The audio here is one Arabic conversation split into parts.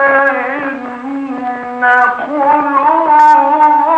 إن قلوب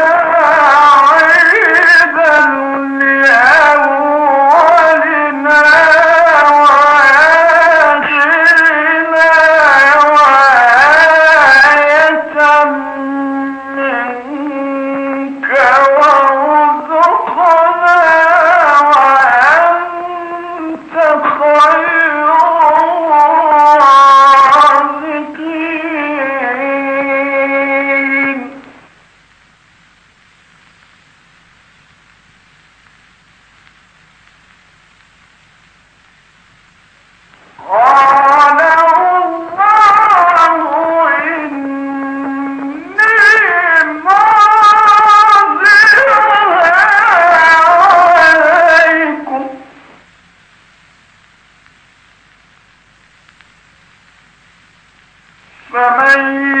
ومن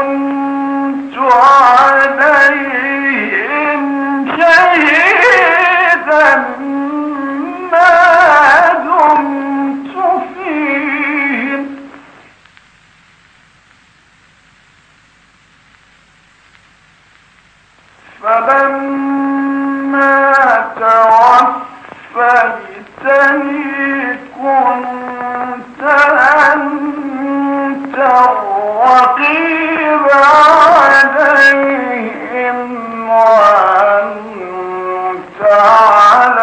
فلما توفيتني كنت أنت الرقيب عليهم وأنت على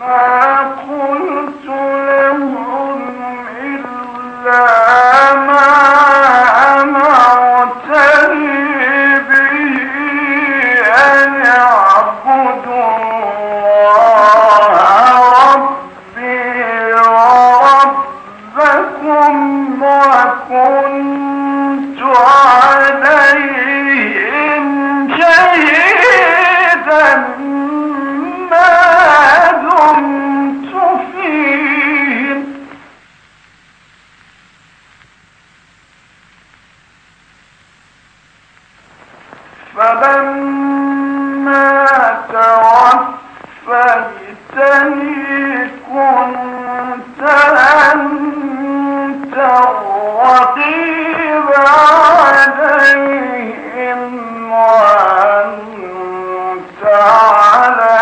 ما كنتم فلما توفيتني كنت أنت الرقيب عليهم وأنت على